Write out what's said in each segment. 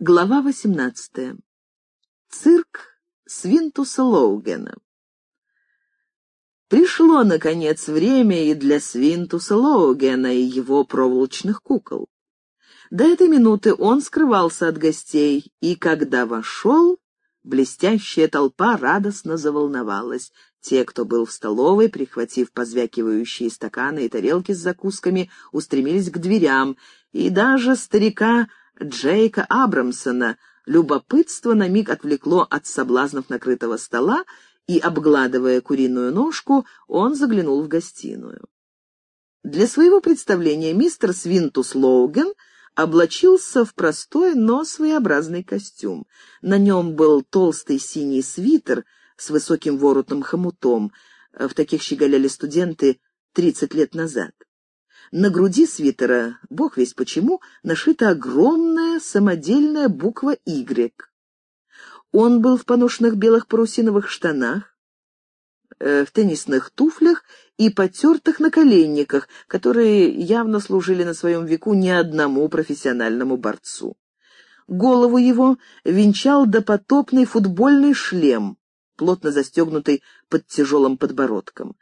Глава 18. Цирк Свинтуса Лоугена. Пришло, наконец, время и для Свинтуса Лоугена и его проволочных кукол. До этой минуты он скрывался от гостей, и когда вошел, блестящая толпа радостно заволновалась. Те, кто был в столовой, прихватив позвякивающие стаканы и тарелки с закусками, устремились к дверям, и даже старика Джейка Абрамсона любопытство на миг отвлекло от соблазнов накрытого стола, и, обгладывая куриную ножку, он заглянул в гостиную. Для своего представления мистер Свинтус Лоуген облачился в простой, но своеобразный костюм. На нем был толстый синий свитер с высоким воротным хомутом. В таких щеголяли студенты тридцать лет назад. На груди свитера, бог весь почему, нашита огромная самодельная буква «Y». Он был в поношенных белых парусиновых штанах, э, в теннисных туфлях и потертых наколенниках, которые явно служили на своем веку не одному профессиональному борцу. Голову его венчал допотопный футбольный шлем, плотно застегнутый под тяжелым подбородком.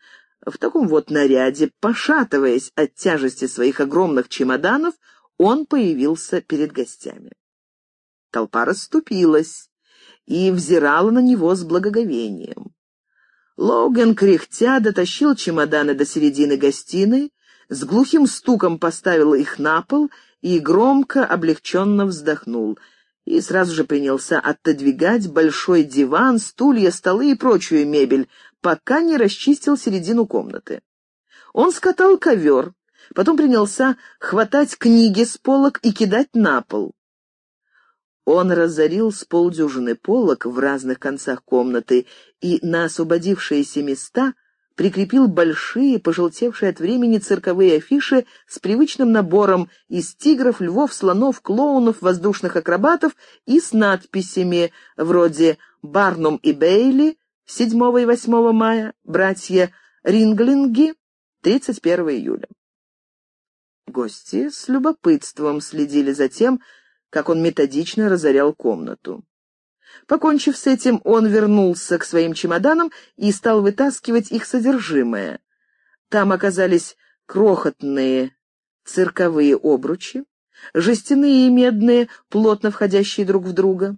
В таком вот наряде, пошатываясь от тяжести своих огромных чемоданов, он появился перед гостями. Толпа расступилась и взирала на него с благоговением. Логан, кряхтя, дотащил чемоданы до середины гостиной, с глухим стуком поставил их на пол и громко, облегченно вздохнул — и сразу же принялся отодвигать большой диван, стулья, столы и прочую мебель, пока не расчистил середину комнаты. Он скатал ковер, потом принялся хватать книги с полок и кидать на пол. Он разорил с полдюжины полок в разных концах комнаты и на освободившиеся места прикрепил большие, пожелтевшие от времени цирковые афиши с привычным набором из тигров, львов, слонов, клоунов, воздушных акробатов и с надписями вроде «Барнум и Бейли», 7 и 8 мая, братья Ринглинги, 31 июля. Гости с любопытством следили за тем, как он методично разорял комнату. Покончив с этим, он вернулся к своим чемоданам и стал вытаскивать их содержимое. Там оказались крохотные цирковые обручи, жестяные и медные, плотно входящие друг в друга.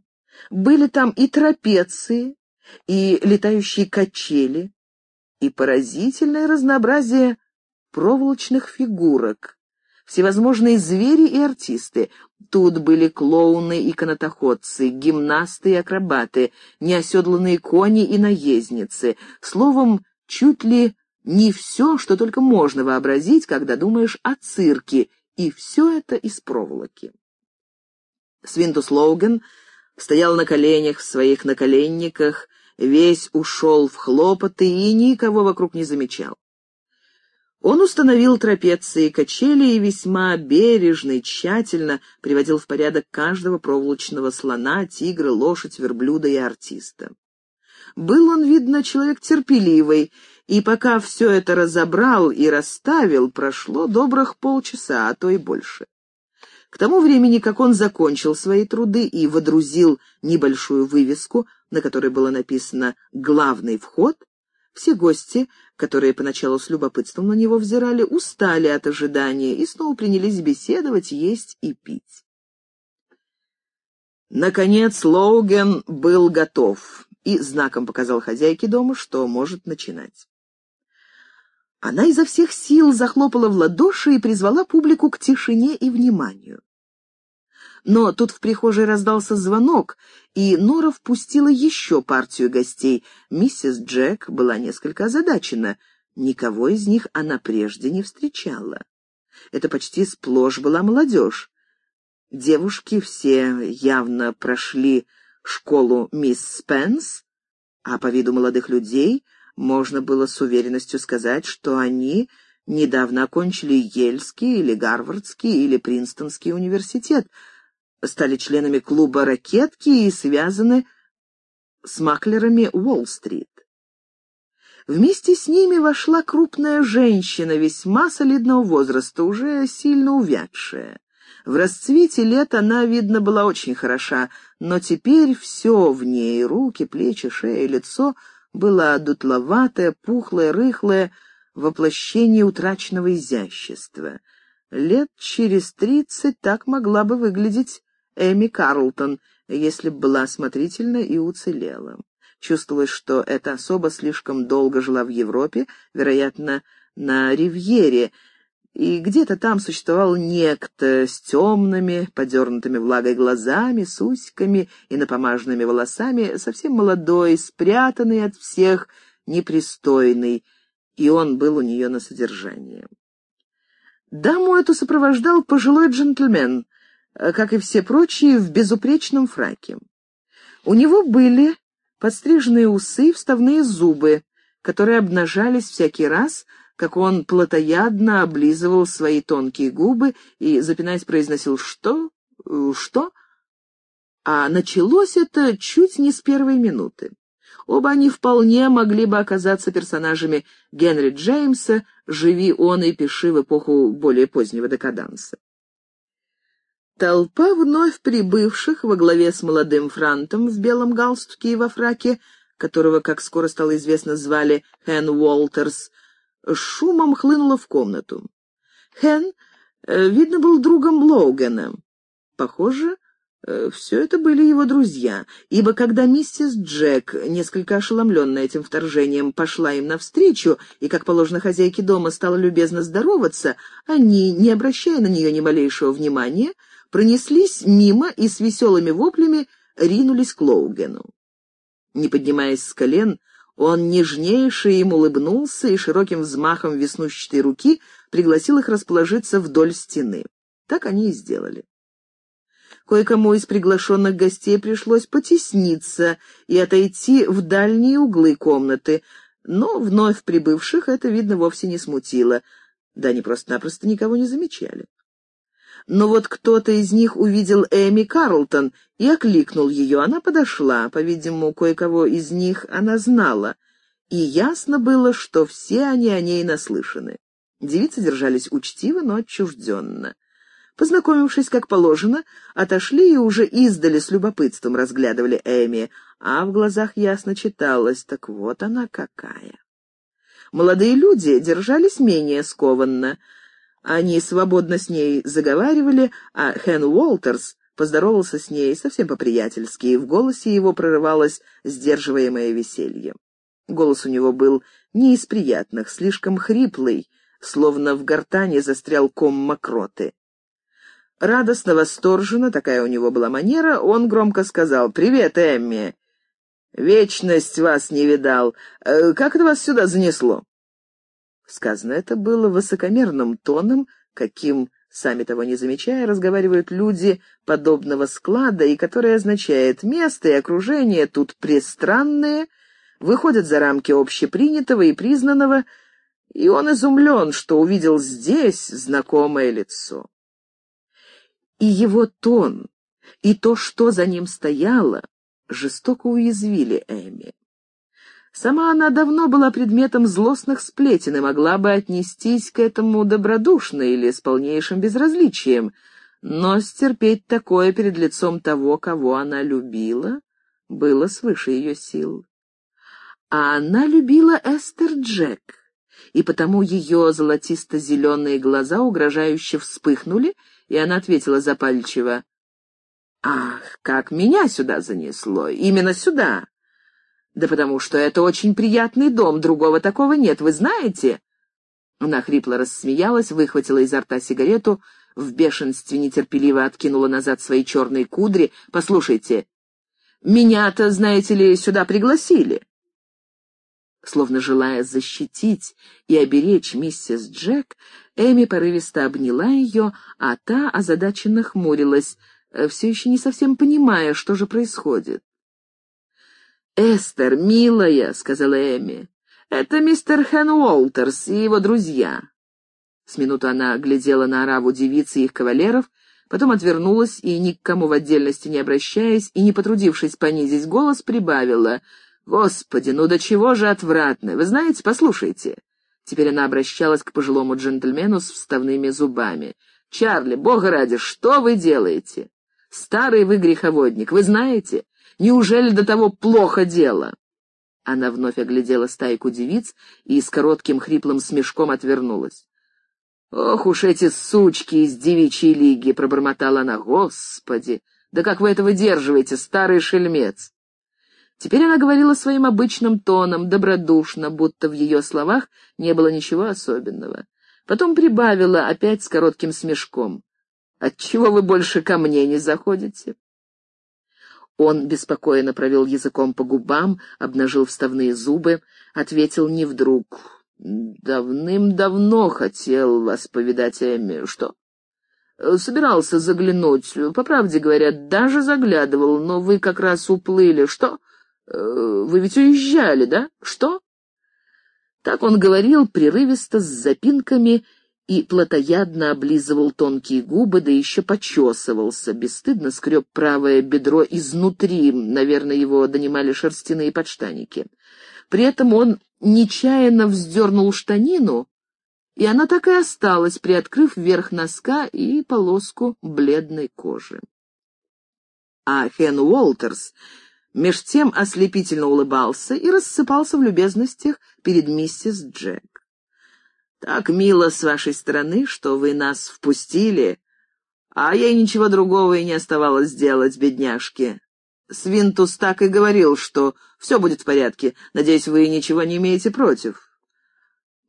Были там и трапеции, и летающие качели, и поразительное разнообразие проволочных фигурок, всевозможные звери и артисты. Тут были клоуны и канатоходцы, гимнасты и акробаты, неоседланные кони и наездницы. Словом, чуть ли не все, что только можно вообразить, когда думаешь о цирке, и все это из проволоки. Свинтус Лоуген стоял на коленях в своих наколенниках, весь ушел в хлопоты и никого вокруг не замечал. Он установил трапеции и качели и весьма бережно и тщательно приводил в порядок каждого проволочного слона, тигра, лошадь, верблюда и артиста. Был он, видно, человек терпеливый, и пока все это разобрал и расставил, прошло добрых полчаса, а то и больше. К тому времени, как он закончил свои труды и водрузил небольшую вывеску, на которой было написано «Главный вход», все гости, которые поначалу с любопытством на него взирали, устали от ожидания и снова принялись беседовать, есть и пить. Наконец Лоуген был готов и знаком показал хозяйке дома, что может начинать. Она изо всех сил захлопала в ладоши и призвала публику к тишине и вниманию. Но тут в прихожей раздался звонок, и Нора впустила еще партию гостей. Миссис Джек была несколько озадачена. Никого из них она прежде не встречала. Это почти сплошь была молодежь. Девушки все явно прошли школу мисс Спенс, а по виду молодых людей — можно было с уверенностью сказать, что они недавно окончили Ельский или Гарвардский или Принстонский университет, стали членами клуба «Ракетки» и связаны с маклерами Уолл-стрит. Вместе с ними вошла крупная женщина весьма солидного возраста, уже сильно увядшая. В расцвете лет она, видно, была очень хороша, но теперь все в ней — руки, плечи, шея, лицо — было дутловатое, пухлое, рыхлое, воплощение утраченного изящества. Лет через тридцать так могла бы выглядеть Эми Карлтон, если б была осмотрительна и уцелела. Чувствовалось, что эта особа слишком долго жила в Европе, вероятно, на Ривьере, и где-то там существовал некто с темными, подернутыми влагой глазами, с усиками и напомаженными волосами, совсем молодой, спрятанный от всех, непристойный, и он был у нее на содержании. Даму эту сопровождал пожилой джентльмен, как и все прочие, в безупречном фраке. У него были подстриженные усы и вставные зубы, которые обнажались всякий раз, как он плотоядно облизывал свои тонкие губы и, запинаясь, произносил «что? что?». А началось это чуть не с первой минуты. Оба они вполне могли бы оказаться персонажами Генри Джеймса, живи он и пиши в эпоху более позднего декаданса. Толпа вновь прибывших во главе с молодым франтом в белом галстуке и во фраке, которого, как скоро стало известно, звали Хэн Уолтерс, шумом хлынула в комнату. Хэн, э, видно, был другом Лоугена. Похоже, э, все это были его друзья, ибо когда миссис Джек, несколько ошеломленная этим вторжением, пошла им навстречу и, как положено хозяйке дома, стала любезно здороваться, они, не обращая на нее ни малейшего внимания, пронеслись мимо и с веселыми воплями ринулись к Лоугену. Не поднимаясь с колен, он нежнейше им улыбнулся и широким взмахом веснущатой руки пригласил их расположиться вдоль стены. Так они и сделали. Кое-кому из приглашенных гостей пришлось потесниться и отойти в дальние углы комнаты, но вновь прибывших это, видно, вовсе не смутило, да они просто-напросто никого не замечали. Но вот кто-то из них увидел Эми Карлтон и окликнул ее. Она подошла, по-видимому, кое-кого из них она знала. И ясно было, что все они о ней наслышаны. Девицы держались учтиво, но отчужденно. Познакомившись, как положено, отошли и уже издали с любопытством разглядывали Эми, а в глазах ясно читалось, так вот она какая. Молодые люди держались менее скованно. Они свободно с ней заговаривали, а Хэн Уолтерс поздоровался с ней совсем по-приятельски, и в голосе его прорывалось сдерживаемое веселье. Голос у него был не из приятных, слишком хриплый, словно в гортане застрял ком мокроты. Радостно, восторженно, такая у него была манера, он громко сказал «Привет, Эмми! Вечность вас не видал. Э, как это вас сюда занесло?» Сказано это было высокомерным тоном, каким, сами того не замечая, разговаривают люди подобного склада, и которое означает «место и окружение тут пристранные», выходят за рамки общепринятого и признанного, и он изумлен, что увидел здесь знакомое лицо. И его тон, и то, что за ним стояло, жестоко уязвили Эми. Сама она давно была предметом злостных сплетен и могла бы отнестись к этому добродушно или с полнейшим безразличием, но стерпеть такое перед лицом того, кого она любила, было свыше ее сил. А она любила Эстер Джек, и потому ее золотисто-зеленые глаза угрожающе вспыхнули, и она ответила запальчиво, «Ах, как меня сюда занесло! Именно сюда! «Да потому что это очень приятный дом, другого такого нет, вы знаете?» Она хрипло рассмеялась, выхватила изо рта сигарету, в бешенстве нетерпеливо откинула назад свои черные кудри. «Послушайте, меня-то, знаете ли, сюда пригласили». Словно желая защитить и оберечь миссис Джек, Эми порывисто обняла ее, а та озадаченно хмурилась, э, все еще не совсем понимая, что же происходит. «Эстер, милая», — сказала Эми, — «это мистер Хэн Уолтерс и его друзья». С минуту она глядела на ораву девиц и их кавалеров, потом отвернулась и, ни к кому в отдельности не обращаясь и не потрудившись понизить голос, прибавила. «Господи, ну до чего же отвратно! Вы знаете, послушайте!» Теперь она обращалась к пожилому джентльмену с вставными зубами. Чарли, бога ради, что вы делаете? Старый вы греховодник, вы знаете? Неужели до того плохо дело?» Она вновь оглядела стайку девиц и с коротким хриплым смешком отвернулась. «Ох уж эти сучки из девичьей лиги!» — пробормотала она. «Господи! Да как вы это выдерживаете, старый шельмец!» Теперь она говорила своим обычным тоном, добродушно, будто в ее словах не было ничего особенного. Потом прибавила опять с коротким смешком. «Отчего вы больше ко мне не заходите?» Он беспокойно провел языком по губам, обнажил вставные зубы, ответил не вдруг. «Давным-давно хотел вас повидать, Эмми. Что?» «Собирался заглянуть. По правде говоря, даже заглядывал, но вы как раз уплыли. Что? Вы ведь уезжали, да? Что?» Так он говорил прерывисто, с запинками, и плотоядно облизывал тонкие губы, да еще почесывался, бесстыдно скреб правое бедро изнутри, наверное, его донимали шерстяные подштаники. При этом он нечаянно вздернул штанину, и она так и осталась, приоткрыв верх носка и полоску бледной кожи. А Хен Уолтерс меж тем ослепительно улыбался и рассыпался в любезностях перед миссис Джек. Так мило с вашей стороны, что вы нас впустили, а ей ничего другого и не оставалось сделать, бедняжки. Свинтус так и говорил, что все будет в порядке. Надеюсь, вы ничего не имеете против.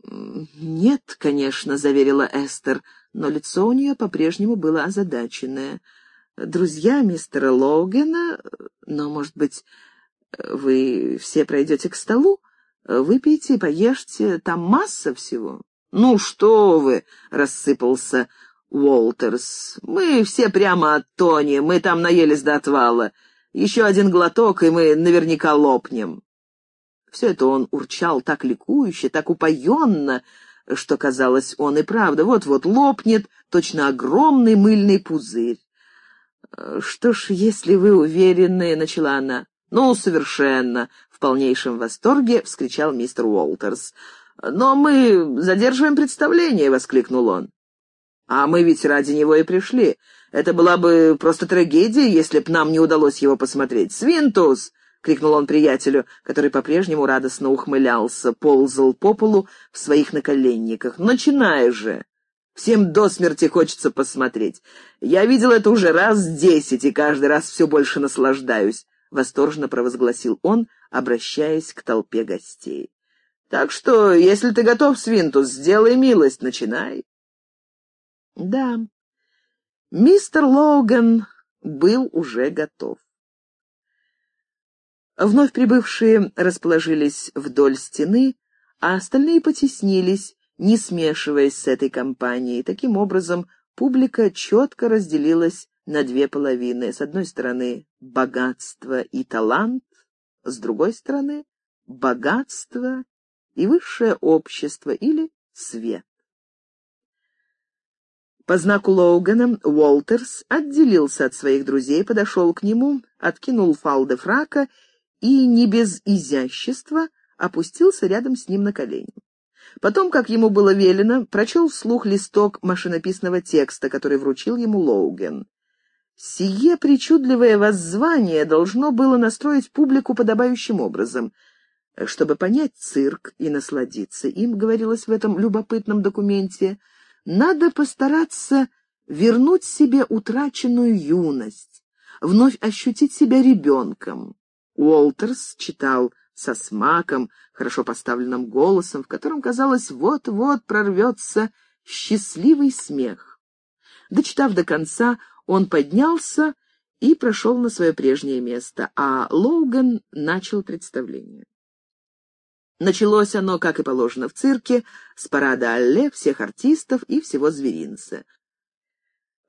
«Нет, конечно», — заверила Эстер, но лицо у нее по-прежнему было озадаченное. «Друзья мистера Логана, но, может быть, вы все пройдете к столу? Выпейте, поешьте, там масса всего». «Ну что вы!» — рассыпался Уолтерс. «Мы все прямо от Тони, мы там наелись до отвала. Еще один глоток, и мы наверняка лопнем». Все это он урчал так ликующе, так упоенно, что, казалось, он и правда вот-вот лопнет, точно огромный мыльный пузырь. «Что ж, если вы уверены...» — начала она. «Ну, совершенно!» — в полнейшем восторге вскричал мистер Уолтерс. «Но мы задерживаем представление», — воскликнул он. «А мы ведь ради него и пришли. Это была бы просто трагедия, если б нам не удалось его посмотреть. Свинтус!» — крикнул он приятелю, который по-прежнему радостно ухмылялся, ползал по полу в своих наколенниках. «Начинай же! Всем до смерти хочется посмотреть. Я видел это уже раз десять, и каждый раз все больше наслаждаюсь», — восторженно провозгласил он, обращаясь к толпе гостей. Так что, если ты готов, Свинтус, сделай милость, начинай. Да, мистер Логан был уже готов. Вновь прибывшие расположились вдоль стены, а остальные потеснились, не смешиваясь с этой компанией. Таким образом, публика четко разделилась на две половины. С одной стороны — богатство и талант, с другой стороны — богатство и высшее общество или свет. По знаку Лоугана Уолтерс отделился от своих друзей, подошел к нему, откинул фалды фрака и, не без изящества, опустился рядом с ним на колени. Потом, как ему было велено, прочел вслух листок машинописного текста, который вручил ему Лоуген. Сие причудливое воззвание должно было настроить публику подобающим образом — чтобы понять цирк и насладиться им, говорилось в этом любопытном документе, надо постараться вернуть себе утраченную юность, вновь ощутить себя ребенком. Уолтерс читал со смаком, хорошо поставленным голосом, в котором, казалось, вот-вот прорвется счастливый смех. Дочитав до конца, он поднялся и прошел на свое прежнее место, а Лоуган начал представление. Началось оно, как и положено в цирке, с парада алле всех артистов и всего зверинца.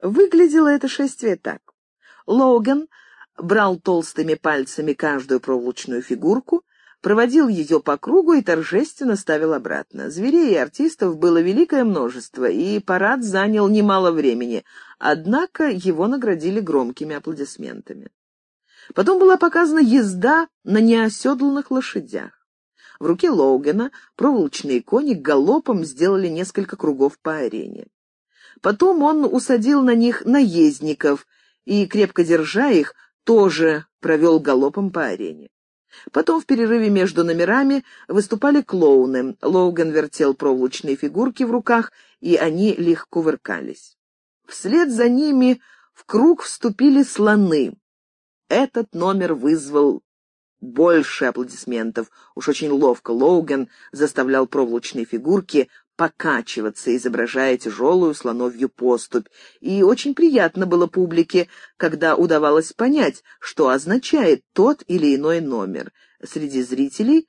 Выглядело это шествие так. Логан брал толстыми пальцами каждую проволочную фигурку, проводил ее по кругу и торжественно ставил обратно. Зверей и артистов было великое множество, и парад занял немало времени, однако его наградили громкими аплодисментами. Потом была показана езда на неоседланных лошадях. В руке Лоугена проволочные кони галопом сделали несколько кругов по арене. Потом он усадил на них наездников и, крепко держа их, тоже провел галопом по арене. Потом в перерыве между номерами выступали клоуны. Лоуган вертел проволочные фигурки в руках, и они легко выркались. Вслед за ними в круг вступили слоны. Этот номер вызвал больше аплодисментов. Уж очень ловко Лоуган заставлял проволочные фигурки покачиваться, изображая тяжелую слоновью поступь, и очень приятно было публике, когда удавалось понять, что означает тот или иной номер. Среди зрителей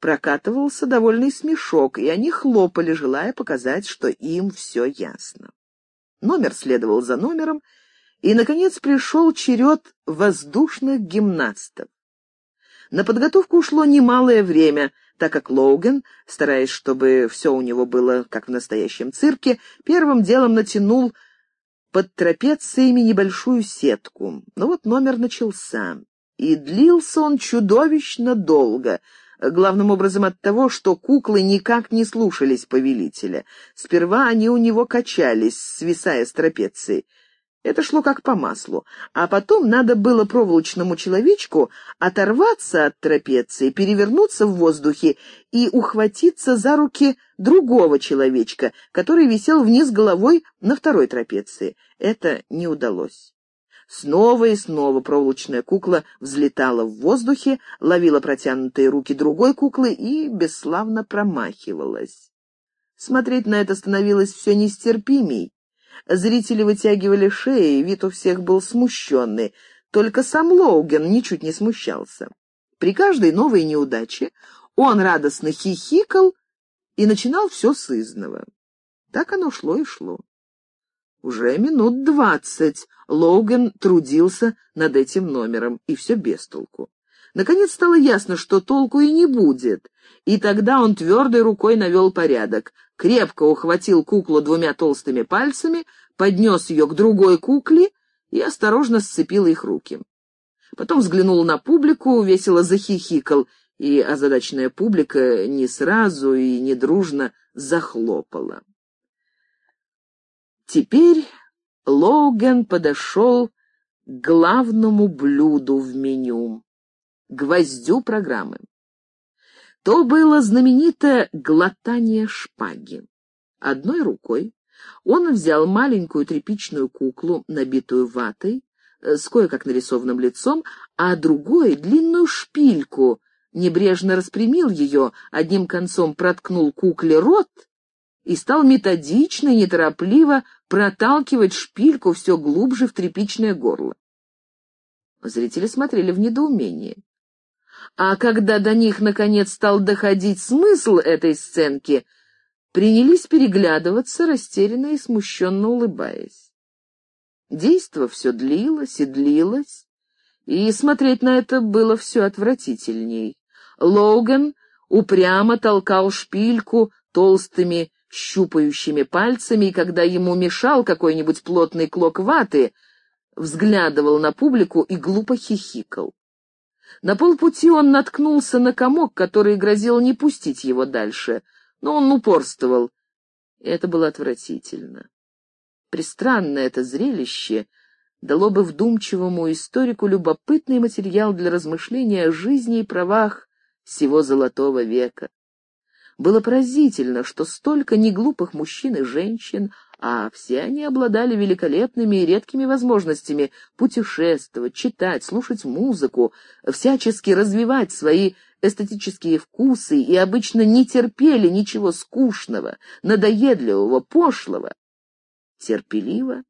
прокатывался довольный смешок, и они хлопали, желая показать, что им все ясно. Номер следовал за номером, и, наконец, пришел черед воздушных гимнастов. На подготовку ушло немалое время, так как Лоуген, стараясь, чтобы все у него было как в настоящем цирке, первым делом натянул под трапециями небольшую сетку. Но вот номер начался, и длился он чудовищно долго — главным образом от того, что куклы никак не слушались повелителя. Сперва они у него качались, свисая с трапеции. Это шло как по маслу. А потом надо было проволочному человечку оторваться от трапеции, перевернуться в воздухе и ухватиться за руки другого человечка, который висел вниз головой на второй трапеции. Это не удалось. Снова и снова проволочная кукла взлетала в воздухе, ловила протянутые руки другой куклы и бесславно промахивалась. Смотреть на это становилось все нестерпимей. Зрители вытягивали шеи, вид у всех был смущенный. Только сам Лоуген ничуть не смущался. При каждой новой неудаче он радостно хихикал и начинал все с изного. Так оно шло и шло. Уже минут двадцать Лоуген трудился над этим номером, и все без толку. Наконец стало ясно, что толку и не будет, и тогда он твердой рукой навел порядок, крепко ухватил куклу двумя толстыми пальцами, поднес ее к другой кукле и осторожно сцепил их руки. Потом взглянул на публику, весело захихикал, и озадаченная публика не сразу и не дружно захлопала. Теперь Лоуген подошел к главному блюду в меню, гвоздю программы. То было знаменитое глотание шпаги. Одной рукой он взял маленькую тряпичную куклу, набитую ватой, э, с кое-как нарисованным лицом, а другой — длинную шпильку, небрежно распрямил ее, одним концом проткнул кукле рот и стал методично и неторопливо проталкивать шпильку все глубже в тряпичное горло. Зрители смотрели в недоумении. А когда до них, наконец, стал доходить смысл этой сценки, принялись переглядываться, растерянно и смущенно улыбаясь. Действо все длилось и длилось, и смотреть на это было все отвратительней. Лоуган упрямо толкал шпильку толстыми щупающими пальцами, и когда ему мешал какой-нибудь плотный клок ваты, взглядывал на публику и глупо хихикал. На полпути он наткнулся на комок, который грозил не пустить его дальше, но он упорствовал. Это было отвратительно. Пристранное это зрелище дало бы вдумчивому историку любопытный материал для размышления о жизни и правах всего золотого века. Было поразительно, что столько неглупых мужчин и женщин, а все они обладали великолепными и редкими возможностями путешествовать, читать, слушать музыку, всячески развивать свои эстетические вкусы и обычно не терпели ничего скучного, надоедливого, пошлого. Терпеливо,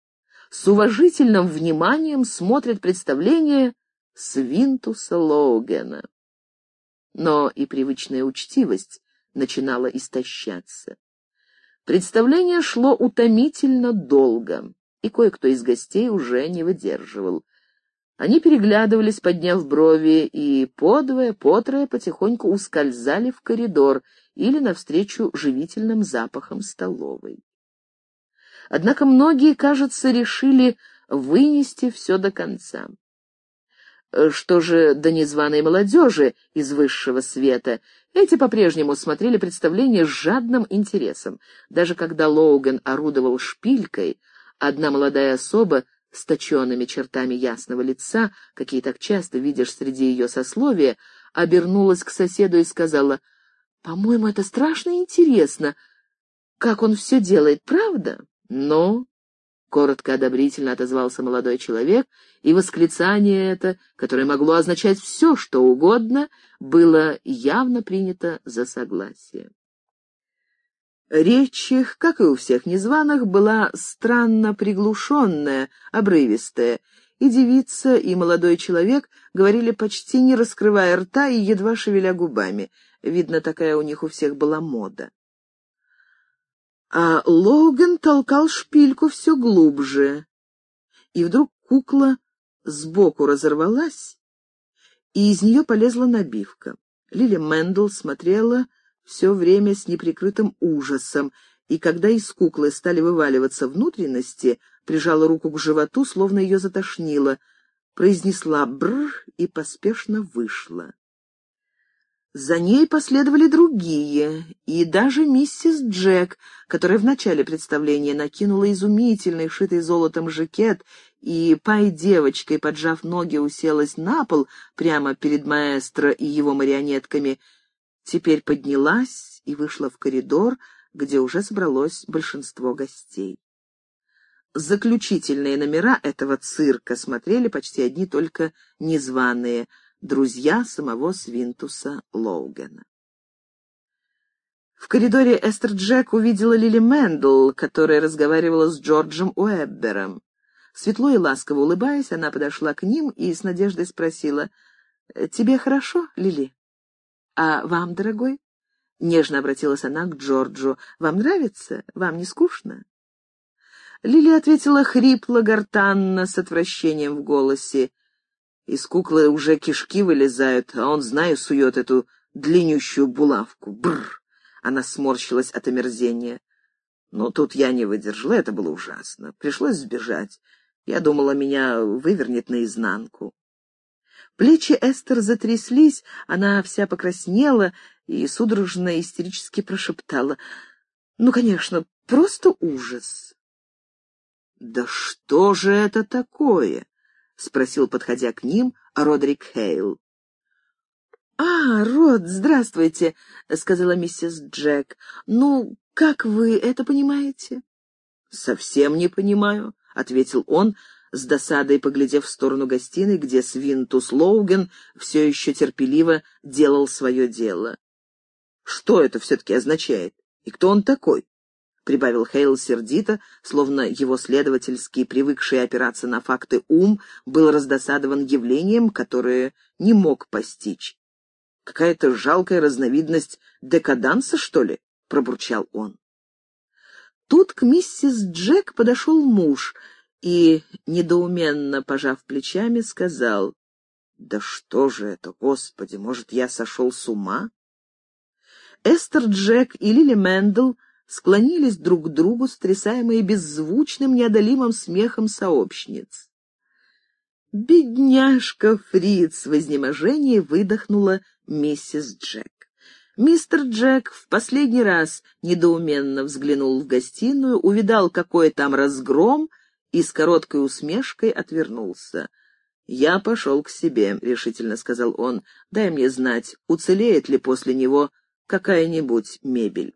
с уважительным вниманием смотрят представление Свинтуса Лоугена. Но и привычная учтивость начинала истощаться. Представление шло утомительно долго, и кое-кто из гостей уже не выдерживал. Они переглядывались, подняв брови, и подвое, потрое потихоньку ускользали в коридор или навстречу живительным запахам столовой. Однако многие, кажется, решили вынести все до конца. Что же до незваной молодежи из высшего света? Эти по-прежнему смотрели представление с жадным интересом. Даже когда Лоуган орудовал шпилькой, одна молодая особа с точенными чертами ясного лица, какие так часто видишь среди ее сословия, обернулась к соседу и сказала, «По-моему, это страшно интересно, как он все делает, правда?» «Ну?» — коротко одобрительно отозвался молодой человек, и восклицание это, которое могло означать все, что угодно, было явно принято за согласие. Речь их, как и у всех незваных, была странно приглушенная, обрывистая, и девица, и молодой человек говорили почти не раскрывая рта и едва шевеля губами. Видно, такая у них у всех была мода. А Логан толкал шпильку все глубже. И вдруг кукла сбоку разорвалась, и из нее полезла набивка. Лили Мэндл смотрела все время с неприкрытым ужасом, и когда из куклы стали вываливаться внутренности, прижала руку к животу, словно ее затошнило, произнесла «бр» и поспешно вышла. За ней последовали другие, и даже миссис Джек, которая в начале представления накинула изумительный, шитый золотом жакет, и пай-девочкой, поджав ноги, уселась на пол прямо перед маэстро и его марионетками — теперь поднялась и вышла в коридор, где уже собралось большинство гостей. Заключительные номера этого цирка смотрели почти одни только незваные, друзья самого Свинтуса Лоугена. В коридоре Эстер Джек увидела Лили Мэндл, которая разговаривала с Джорджем Уэббером. Светло и ласково улыбаясь, она подошла к ним и с надеждой спросила, «Тебе хорошо, Лили?» «А вам, дорогой?» — нежно обратилась она к Джорджу. «Вам нравится? Вам не скучно?» Лили ответила хрипло, гортанно, с отвращением в голосе. Из куклы уже кишки вылезают, а он, знаю, сует эту длиннющую булавку. Бррр! Она сморщилась от омерзения. Но тут я не выдержала, это было ужасно. Пришлось сбежать. Я думала, меня вывернет наизнанку. Плечи Эстер затряслись, она вся покраснела и судорожно истерически прошептала. «Ну, конечно, просто ужас!» «Да что же это такое?» — спросил, подходя к ним, Родрик Хейл. «А, Род, здравствуйте», — сказала миссис Джек. «Ну, как вы это понимаете?» «Совсем не понимаю», — ответил он, с досадой поглядев в сторону гостиной, где Свинтус Лоуген все еще терпеливо делал свое дело. «Что это все-таки означает? И кто он такой?» — прибавил Хейл сердито, словно его следовательский, привыкший опираться на факты ум, был раздосадован явлением, которое не мог постичь. «Какая-то жалкая разновидность декаданса, что ли?» — пробурчал он. Тут к миссис Джек подошел муж — и, недоуменно пожав плечами, сказал, «Да что же это, Господи, может, я сошел с ума?» Эстер Джек и Лили Мэндл склонились друг к другу, сотрясаемые беззвучным, неодолимым смехом сообщниц. «Бедняжка Фриц!» — в изнеможении выдохнула миссис Джек. Мистер Джек в последний раз недоуменно взглянул в гостиную, увидал, какой там разгром — и с короткой усмешкой отвернулся. «Я пошел к себе», — решительно сказал он. «Дай мне знать, уцелеет ли после него какая-нибудь мебель».